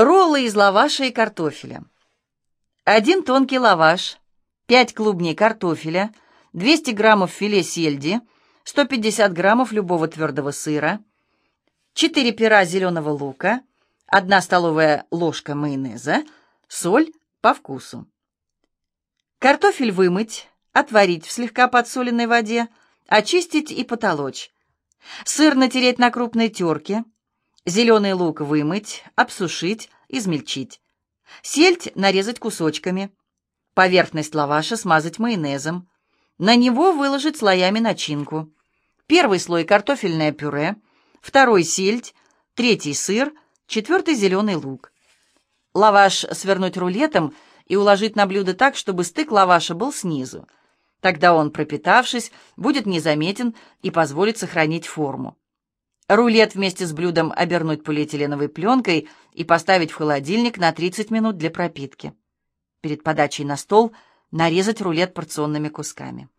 Роллы из лаваша и картофеля. Один тонкий лаваш, 5 клубней картофеля, 200 граммов филе сельди, 150 граммов любого твердого сыра, 4 пера зеленого лука, 1 столовая ложка майонеза, соль по вкусу. Картофель вымыть, отварить в слегка подсоленной воде, очистить и потолочь. Сыр натереть на крупной терке, Зеленый лук вымыть, обсушить, измельчить. Сельдь нарезать кусочками. Поверхность лаваша смазать майонезом. На него выложить слоями начинку. Первый слой картофельное пюре, второй сельдь, третий сыр, четвертый зеленый лук. Лаваш свернуть рулетом и уложить на блюдо так, чтобы стык лаваша был снизу. Тогда он, пропитавшись, будет незаметен и позволит сохранить форму. Рулет вместе с блюдом обернуть полиэтиленовой пленкой и поставить в холодильник на 30 минут для пропитки. Перед подачей на стол нарезать рулет порционными кусками.